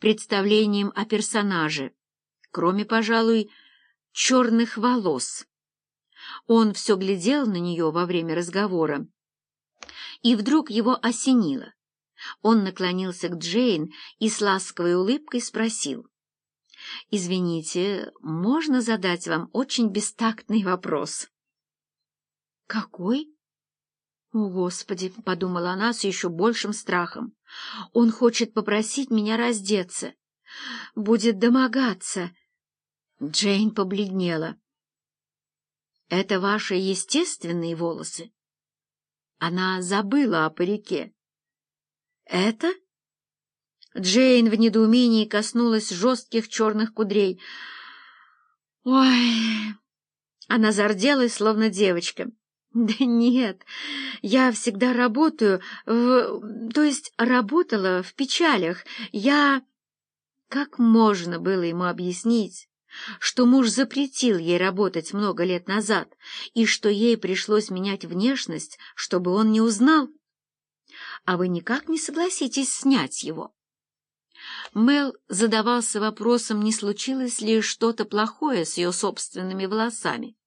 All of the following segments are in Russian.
представлением о персонаже, кроме, пожалуй, черных волос. Он все глядел на нее во время разговора, и вдруг его осенило. Он наклонился к Джейн и с ласковой улыбкой спросил. «Извините, можно задать вам очень бестактный вопрос?» «Какой?» «О, Господи!» — подумала она с еще большим страхом. «Он хочет попросить меня раздеться. Будет домогаться». Джейн побледнела. «Это ваши естественные волосы?» Она забыла о парике. «Это?» Джейн в недоумении коснулась жестких черных кудрей. «Ой!» Она зарделась, словно девочка. «Да нет, я всегда работаю в... то есть работала в печалях. Я...» Как можно было ему объяснить, что муж запретил ей работать много лет назад и что ей пришлось менять внешность, чтобы он не узнал? А вы никак не согласитесь снять его? Мел задавался вопросом, не случилось ли что-то плохое с ее собственными волосами.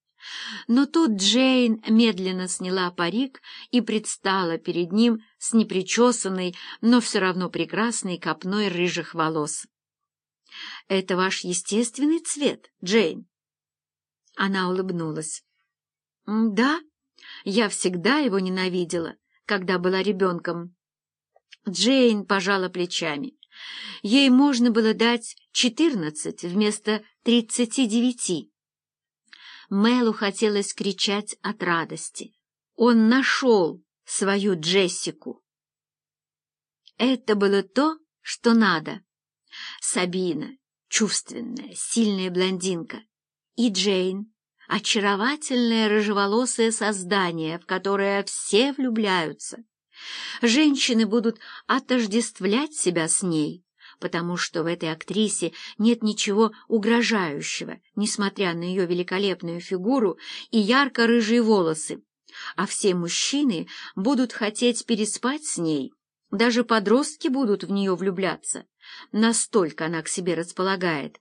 Но тут Джейн медленно сняла парик и предстала перед ним с непричесанной, но все равно прекрасной копной рыжих волос. «Это ваш естественный цвет, Джейн?» Она улыбнулась. «Да, я всегда его ненавидела, когда была ребенком». Джейн пожала плечами. Ей можно было дать четырнадцать вместо тридцати девяти. Мэлу хотелось кричать от радости. Он нашел свою Джессику. Это было то, что надо. Сабина, чувственная, сильная блондинка, и Джейн, очаровательное рыжеволосое создание, в которое все влюбляются. Женщины будут отождествлять себя с ней, потому что в этой актрисе нет ничего угрожающего, несмотря на ее великолепную фигуру и ярко-рыжие волосы. А все мужчины будут хотеть переспать с ней, даже подростки будут в нее влюбляться. Настолько она к себе располагает.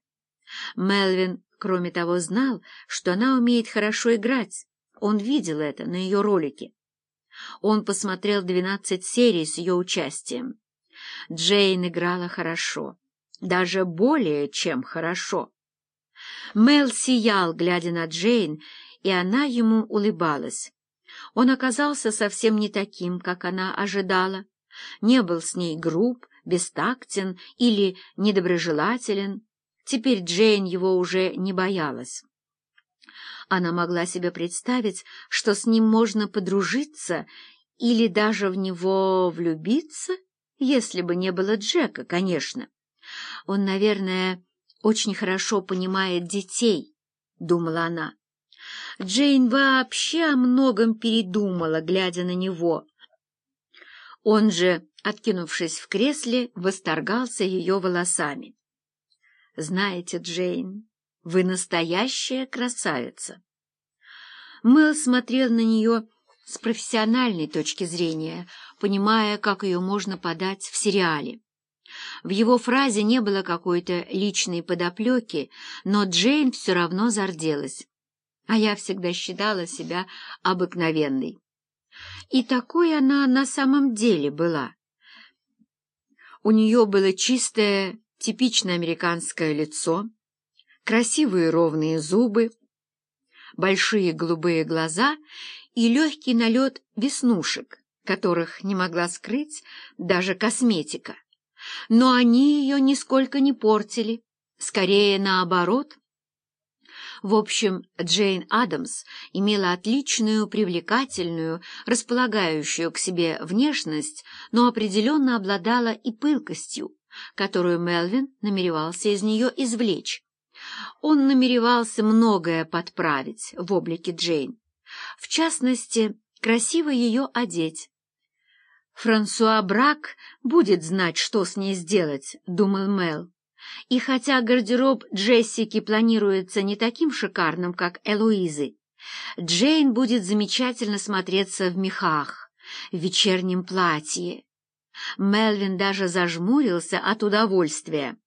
Мелвин, кроме того, знал, что она умеет хорошо играть. Он видел это на ее ролике. Он посмотрел двенадцать серий с ее участием. Джейн играла хорошо, даже более чем хорошо. Мел сиял, глядя на Джейн, и она ему улыбалась. Он оказался совсем не таким, как она ожидала, не был с ней груб, бестактен или недоброжелателен. Теперь Джейн его уже не боялась. Она могла себе представить, что с ним можно подружиться или даже в него влюбиться, если бы не было Джека, конечно. Он, наверное, очень хорошо понимает детей, — думала она. Джейн вообще о многом передумала, глядя на него. Он же, откинувшись в кресле, восторгался ее волосами. «Знаете, Джейн, вы настоящая красавица!» Мэл смотрел на нее с профессиональной точки зрения, понимая, как ее можно подать в сериале. В его фразе не было какой-то личной подоплеки, но Джейн все равно зарделась. А я всегда считала себя обыкновенной. И такой она на самом деле была. У нее было чистое, типичное американское лицо, красивые ровные зубы, большие голубые глаза и легкий налет веснушек, которых не могла скрыть даже косметика. Но они ее нисколько не портили, скорее наоборот. В общем, Джейн Адамс имела отличную, привлекательную, располагающую к себе внешность, но определенно обладала и пылкостью, которую Мелвин намеревался из нее извлечь. Он намеревался многое подправить в облике Джейн, в частности, красиво ее одеть. «Франсуа Брак будет знать, что с ней сделать», — думал Мел. И хотя гардероб Джессики планируется не таким шикарным, как Элоизы, Джейн будет замечательно смотреться в мехах, в вечернем платье. Мелвин даже зажмурился от удовольствия.